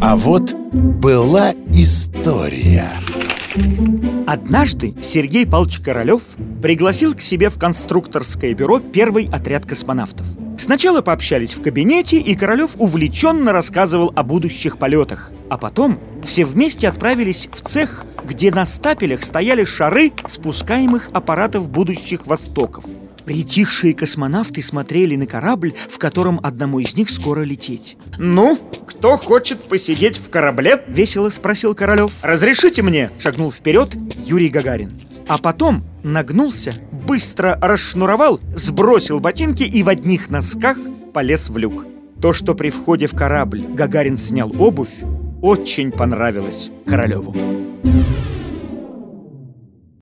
А вот была история Однажды Сергей Павлович Королёв пригласил к себе в конструкторское бюро первый отряд космонавтов. Сначала пообщались в кабинете, и Королёв увлеченно рассказывал о будущих полетах. А потом все вместе отправились в цех, где на стапелях стояли шары спускаемых аппаратов будущих востоков. Притихшие космонавты смотрели на корабль, в котором одному из них скоро лететь. «Ну, кто хочет посидеть в корабле?» – весело спросил Королев. «Разрешите мне?» – шагнул вперед Юрий Гагарин. А потом нагнулся, быстро расшнуровал, сбросил ботинки и в одних носках полез в люк. То, что при входе в корабль Гагарин снял обувь, очень понравилось Королеву.